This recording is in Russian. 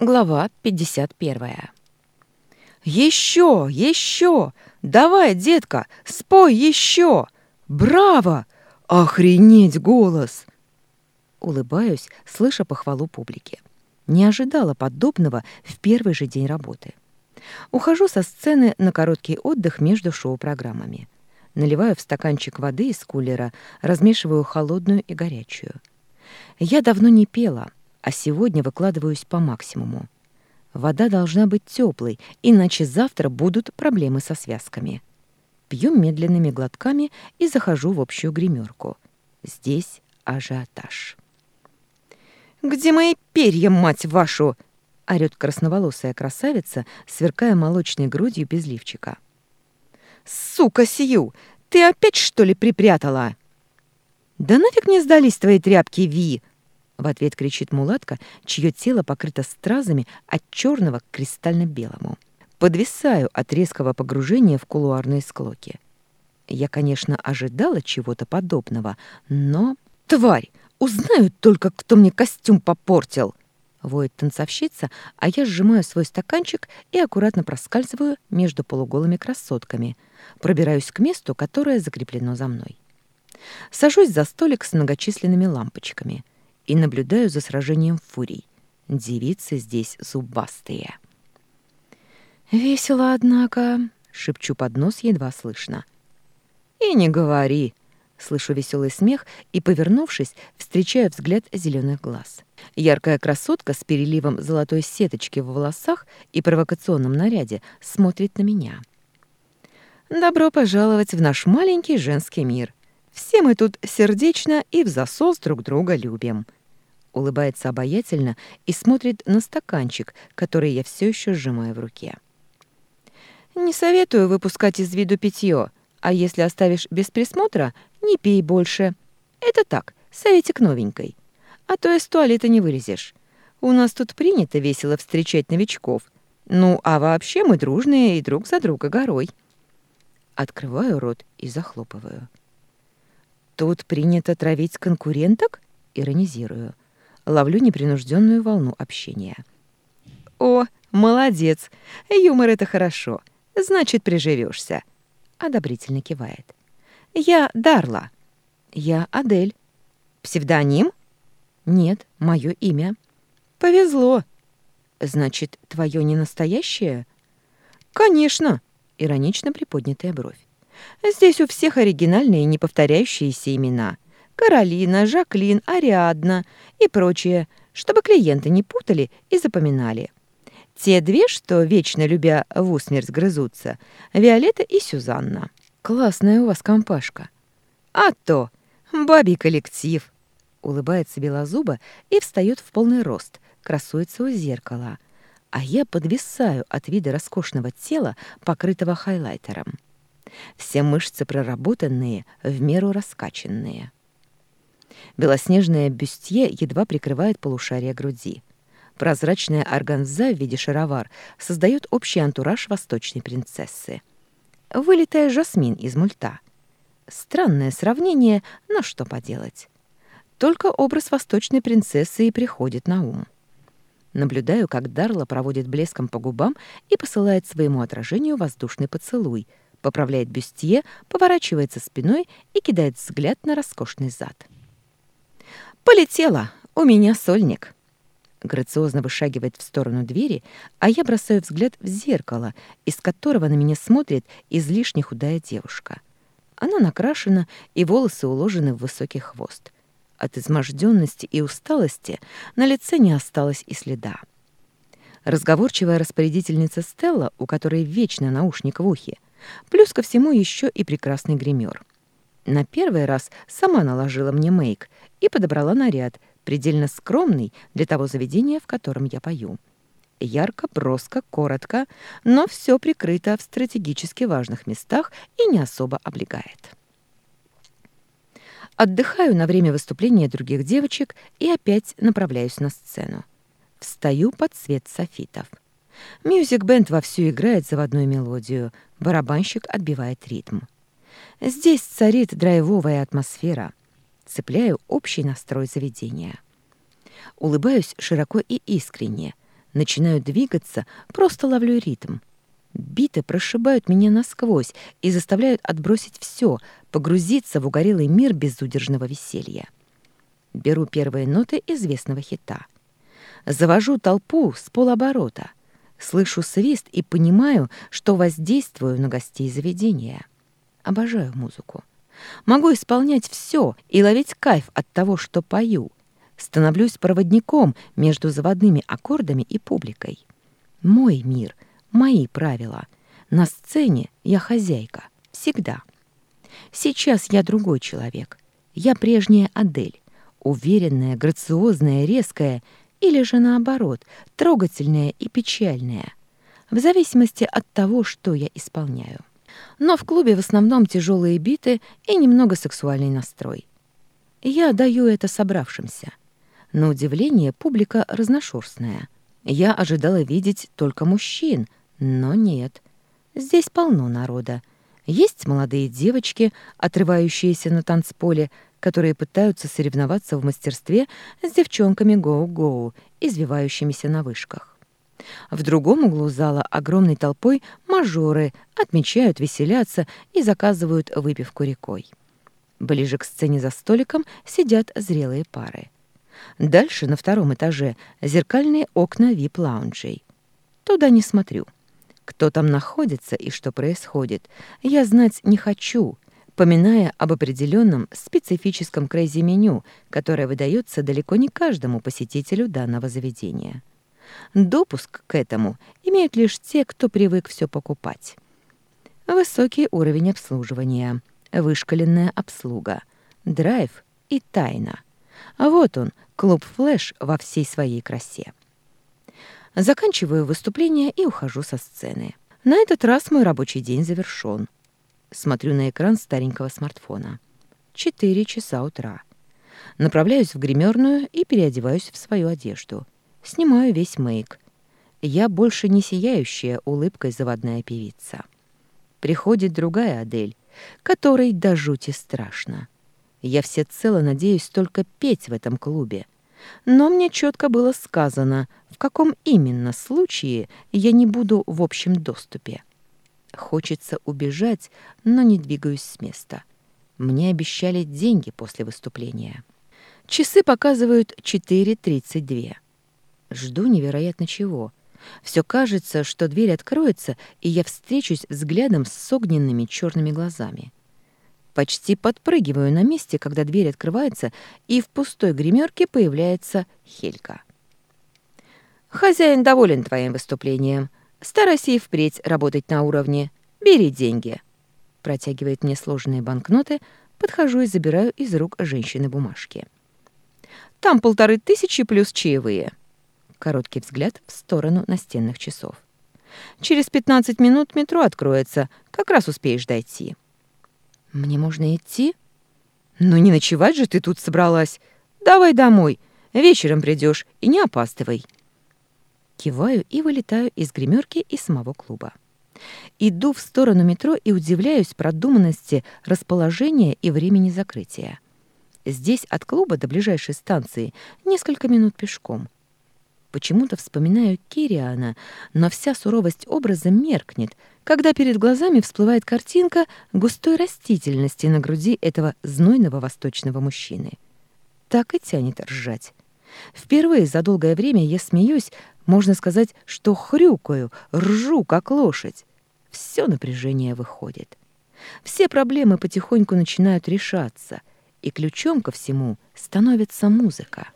Глава 51. «Еще! Еще! Давай, детка, спой еще! Браво! Охренеть голос!» Улыбаюсь, слыша похвалу публики. Не ожидала подобного в первый же день работы. Ухожу со сцены на короткий отдых между шоу-программами. Наливаю в стаканчик воды из кулера, размешиваю холодную и горячую. Я давно не пела — а сегодня выкладываюсь по максимуму. Вода должна быть теплой, иначе завтра будут проблемы со связками. Пью медленными глотками и захожу в общую гримерку. Здесь ажиотаж. «Где мои перья, мать вашу?» — орёт красноволосая красавица, сверкая молочной грудью без лифчика. «Сука, Сью! Ты опять, что ли, припрятала?» «Да нафиг мне сдались твои тряпки, Ви!» В ответ кричит мулатка, чье тело покрыто стразами от черного к кристально-белому. Подвисаю от резкого погружения в кулуарные склоки. Я, конечно, ожидала чего-то подобного, но... «Тварь! Узнают только, кто мне костюм попортил!» Воет танцовщица, а я сжимаю свой стаканчик и аккуратно проскальзываю между полуголыми красотками. Пробираюсь к месту, которое закреплено за мной. Сажусь за столик с многочисленными лампочками и наблюдаю за сражением фурий. Девицы здесь зубастые. «Весело, однако», — шепчу под нос едва слышно. «И не говори», — слышу веселый смех и, повернувшись, встречаю взгляд зеленых глаз. Яркая красотка с переливом золотой сеточки в волосах и провокационном наряде смотрит на меня. «Добро пожаловать в наш маленький женский мир. Все мы тут сердечно и в засос друг друга любим», улыбается обаятельно и смотрит на стаканчик, который я все еще сжимаю в руке. «Не советую выпускать из виду питье, а если оставишь без присмотра, не пей больше. Это так, советик новенькой. А то из туалета не вылезешь. У нас тут принято весело встречать новичков. Ну, а вообще мы дружные и друг за друга горой». Открываю рот и захлопываю. «Тут принято травить конкуренток?» — иронизирую ловлю непринужденную волну общения. «О, молодец! Юмор — это хорошо. Значит, приживешься. одобрительно кивает. «Я Дарла. Я Адель. Псевдоним?» «Нет, мое имя». «Повезло. Значит, твое не настоящее?» «Конечно!» — иронично приподнятая бровь. «Здесь у всех оригинальные неповторяющиеся имена — Каролина, Жаклин, Ариадна и прочее, чтобы клиенты не путали и запоминали. Те две, что, вечно любя в усмерть грызутся, Виолетта и Сюзанна. Классная у вас компашка. А то! Бабий коллектив! Улыбается белозуба и встает в полный рост, красуется у зеркала. А я подвисаю от вида роскошного тела, покрытого хайлайтером. Все мышцы проработанные, в меру раскачанные. Белоснежное бюстье едва прикрывает полушарие груди. Прозрачная органза в виде шаровар создает общий антураж восточной принцессы. Вылитая жасмин из мульта. Странное сравнение, но что поделать. Только образ восточной принцессы и приходит на ум. Наблюдаю, как Дарла проводит блеском по губам и посылает своему отражению воздушный поцелуй, поправляет бюстье, поворачивается спиной и кидает взгляд на роскошный зад. «Полетела! У меня сольник!» Грациозно вышагивает в сторону двери, а я бросаю взгляд в зеркало, из которого на меня смотрит излишне худая девушка. Она накрашена, и волосы уложены в высокий хвост. От изможденности и усталости на лице не осталось и следа. Разговорчивая распорядительница Стелла, у которой вечно наушник в ухе, плюс ко всему еще и прекрасный гример. На первый раз сама наложила мне мейк и подобрала наряд, предельно скромный для того заведения, в котором я пою. Ярко, броско, коротко, но все прикрыто в стратегически важных местах и не особо облегает. Отдыхаю на время выступления других девочек и опять направляюсь на сцену. Встаю под свет софитов. Music band вовсю играет заводную мелодию, барабанщик отбивает ритм. Здесь царит драйвовая атмосфера. Цепляю общий настрой заведения. Улыбаюсь широко и искренне. Начинаю двигаться, просто ловлю ритм. Биты прошибают меня насквозь и заставляют отбросить все, погрузиться в угорелый мир безудержного веселья. Беру первые ноты известного хита. Завожу толпу с полоборота. Слышу свист и понимаю, что воздействую на гостей заведения. Обожаю музыку. Могу исполнять все и ловить кайф от того, что пою. Становлюсь проводником между заводными аккордами и публикой. Мой мир, мои правила. На сцене я хозяйка. Всегда. Сейчас я другой человек. Я прежняя Адель. Уверенная, грациозная, резкая или же наоборот, трогательная и печальная. В зависимости от того, что я исполняю. Но в клубе в основном тяжелые биты и немного сексуальный настрой. Я даю это собравшимся. На удивление, публика разношерстная. Я ожидала видеть только мужчин, но нет. Здесь полно народа. Есть молодые девочки, отрывающиеся на танцполе, которые пытаются соревноваться в мастерстве с девчонками гоу-гоу, извивающимися на вышках. В другом углу зала огромной толпой мажоры отмечают, веселятся и заказывают выпивку рекой. Ближе к сцене за столиком сидят зрелые пары. Дальше, на втором этаже, зеркальные окна вип- lounge й. Туда не смотрю. Кто там находится и что происходит, я знать не хочу, поминая об определенном специфическом crazy -меню, которое выдается далеко не каждому посетителю данного заведения. Допуск к этому имеют лишь те, кто привык все покупать. Высокий уровень обслуживания, вышкаленная обслуга, драйв и тайна. А вот он, клуб «Флэш» во всей своей красе. Заканчиваю выступление и ухожу со сцены. На этот раз мой рабочий день завершён. Смотрю на экран старенького смартфона. Четыре часа утра. Направляюсь в гримерную и переодеваюсь в свою одежду. Снимаю весь мейк. Я больше не сияющая улыбкой заводная певица. Приходит другая Адель, которой до жути страшно. Я всецело надеюсь только петь в этом клубе. Но мне четко было сказано, в каком именно случае я не буду в общем доступе. Хочется убежать, но не двигаюсь с места. Мне обещали деньги после выступления. Часы показывают 4.32. Жду невероятно чего. Все кажется, что дверь откроется, и я встречусь взглядом с огненными черными глазами. Почти подпрыгиваю на месте, когда дверь открывается, и в пустой гримерке появляется Хелька. «Хозяин доволен твоим выступлением. Старайся и впредь работать на уровне. Бери деньги». Протягивает мне сложенные банкноты, подхожу и забираю из рук женщины бумажки. «Там полторы тысячи плюс чаевые». Короткий взгляд в сторону настенных часов. «Через пятнадцать минут метро откроется. Как раз успеешь дойти». «Мне можно идти?» «Ну не ночевать же ты тут собралась. Давай домой. Вечером придешь и не опаздывай». Киваю и вылетаю из гримерки и самого клуба. Иду в сторону метро и удивляюсь продуманности расположения и времени закрытия. Здесь от клуба до ближайшей станции несколько минут пешком — Почему-то вспоминаю Кириана, но вся суровость образа меркнет, когда перед глазами всплывает картинка густой растительности на груди этого знойного восточного мужчины. Так и тянет ржать. Впервые за долгое время я смеюсь, можно сказать, что хрюкаю, ржу, как лошадь. Все напряжение выходит. Все проблемы потихоньку начинают решаться, и ключом ко всему становится музыка.